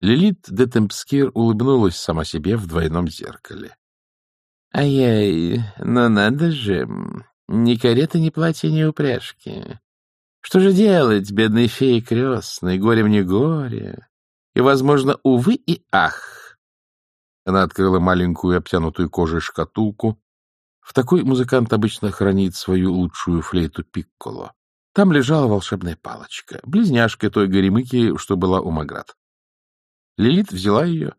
Лилит де Темпскир улыбнулась сама себе в двойном зеркале. — Ай-яй, но надо же, ни кареты, ни платья, ни упряжки. Что же делать, бедной феи крестной, горе мне горе? И, возможно, увы и ах. Она открыла маленькую обтянутую кожей шкатулку. В такой музыкант обычно хранит свою лучшую флейту пикколо. Там лежала волшебная палочка, близняшка той горемыки, что была у Маград. Лилит взяла ее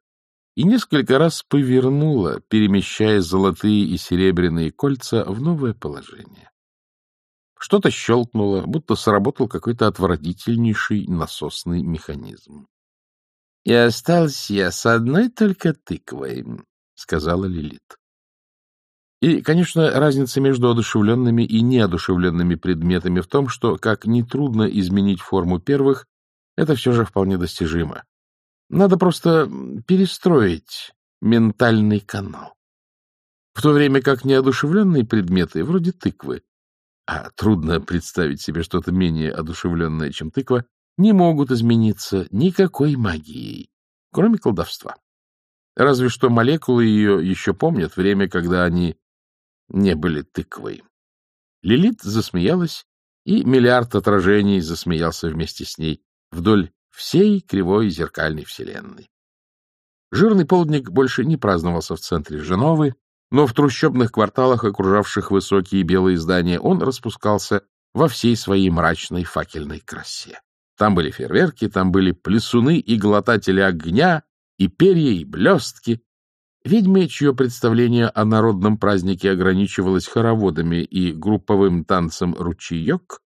и несколько раз повернула, перемещая золотые и серебряные кольца в новое положение. Что-то щелкнуло, будто сработал какой-то отвратительнейший насосный механизм. — И остался я с одной только тыквой, — сказала Лилит. И, конечно, разница между одушевленными и неодушевленными предметами в том, что, как нетрудно изменить форму первых, это все же вполне достижимо. Надо просто перестроить ментальный канал. В то время как неодушевленные предметы, вроде тыквы, а трудно представить себе что-то менее одушевленное, чем тыква, не могут измениться никакой магией, кроме колдовства. Разве что молекулы ее еще помнят время, когда они не были тыквой. Лилит засмеялась, и миллиард отражений засмеялся вместе с ней вдоль всей кривой зеркальной вселенной. Жирный полдник больше не праздновался в центре Женовы, но в трущобных кварталах, окружавших высокие белые здания, он распускался во всей своей мрачной факельной красе. Там были фейерверки, там были плесуны и глотатели огня, и перья, и блестки. Ведьмы, чье представление о народном празднике ограничивалось хороводами и групповым танцем ручеек,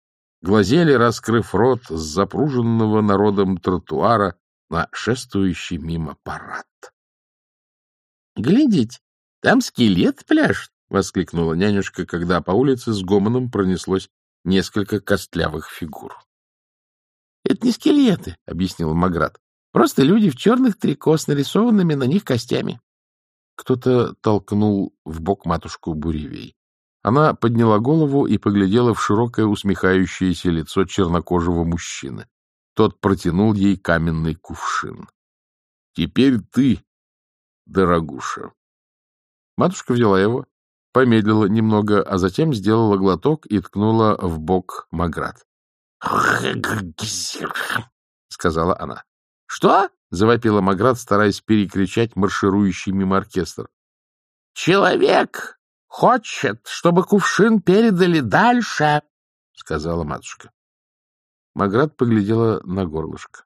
глазели, раскрыв рот с запруженного народом тротуара на шествующий мимо парад. — Глядите, там скелет пляшет! — воскликнула нянюшка, когда по улице с гомоном пронеслось несколько костлявых фигур. — Это не скелеты, — объяснил Маград. — Просто люди в черных трико с нарисованными на них костями. Кто-то толкнул в бок матушку Буревей. Она подняла голову и поглядела в широкое усмехающееся лицо чернокожего мужчины. Тот протянул ей каменный кувшин. — Теперь ты, дорогуша. Матушка взяла его, помедлила немного, а затем сделала глоток и ткнула в бок Маград. — сказала она. — Что? — завопила Маград, стараясь перекричать марширующий мимо оркестр. — Человек хочет, чтобы кувшин передали дальше, — сказала матушка. Маград поглядела на горлышко.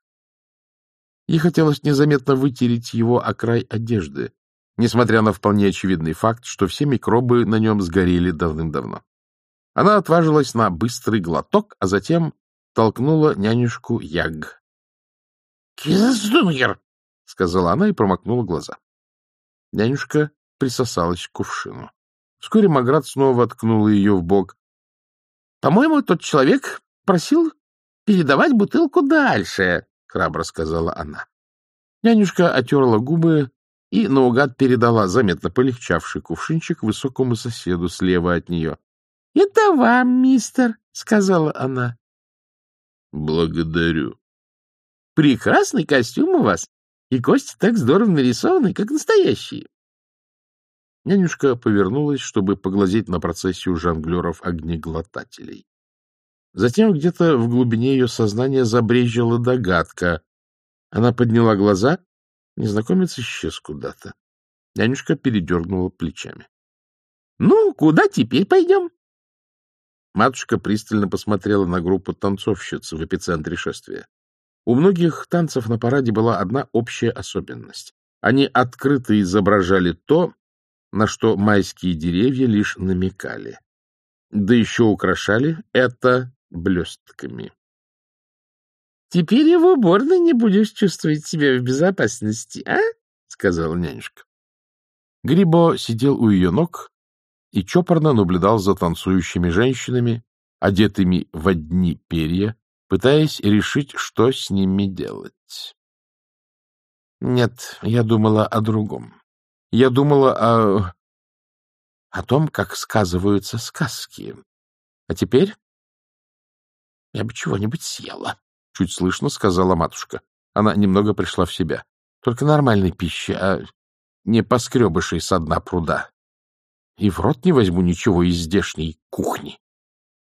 Ей хотелось незаметно вытереть его о край одежды, несмотря на вполне очевидный факт, что все микробы на нем сгорели давным-давно. Она отважилась на быстрый глоток, а затем толкнула нянюшку Яг. — Кизунгер! — сказала она и промокнула глаза. Нянюшка присосалась к кувшину. Вскоре Маград снова ткнул ее в бок. — По-моему, тот человек просил передавать бутылку дальше, — храбро сказала она. Нянюшка отерла губы и наугад передала заметно полегчавший кувшинчик высокому соседу слева от нее. — Это вам, мистер, — сказала она. — Благодарю. — Прекрасный костюм у вас, и кости так здорово нарисованы, как настоящие. Нянюшка повернулась, чтобы поглазеть на процессию жонглеров-огнеглотателей. Затем где-то в глубине ее сознания забрежила догадка. Она подняла глаза, незнакомец исчез куда-то. Нянюшка передернула плечами. — Ну, куда теперь пойдем? Матушка пристально посмотрела на группу танцовщиц в эпицентре шествия. У многих танцев на параде была одна общая особенность. Они открыто изображали то, на что майские деревья лишь намекали. Да еще украшали это блестками. — Теперь и в не будешь чувствовать себя в безопасности, а? — сказала нянюшка. Грибо сидел у ее ног и чопорно наблюдал за танцующими женщинами, одетыми в одни перья, пытаясь решить, что с ними делать. — Нет, я думала о другом. Я думала о... о том, как сказываются сказки. А теперь я бы чего-нибудь съела, — чуть слышно сказала матушка. Она немного пришла в себя. Только нормальной пищи, а не поскребышей со дна пруда. И в рот не возьму ничего из здешней кухни.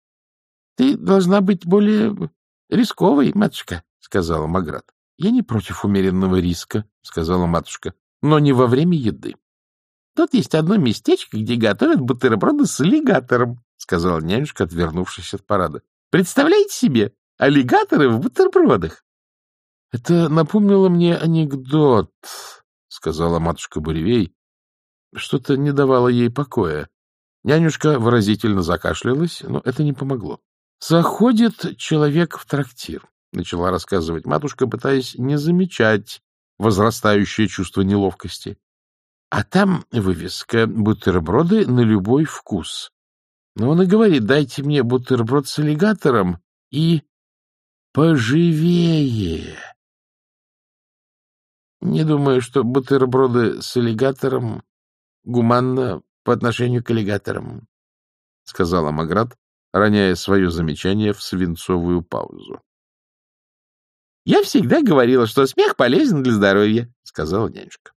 — Ты должна быть более рисковой, матушка, — сказала Маград. — Я не против умеренного риска, — сказала матушка, — но не во время еды. — Тут есть одно местечко, где готовят бутерброды с аллигатором, — сказала нянюшка, отвернувшись от парада. — Представляете себе, аллигаторы в бутербродах? — Это напомнило мне анекдот, — сказала матушка Буревей. Что-то не давало ей покоя. Нянюшка выразительно закашлялась, но это не помогло. — Заходит человек в трактир, — начала рассказывать матушка, пытаясь не замечать возрастающее чувство неловкости. А там вывеска «Бутерброды на любой вкус». Но он и говорит, дайте мне бутерброд с аллигатором и поживее. Не думаю, что бутерброды с аллигатором гуманно по отношению к аллигаторам, — сказала Маград, роняя свое замечание в свинцовую паузу. — Я всегда говорила, что смех полезен для здоровья, — сказала нянюшка.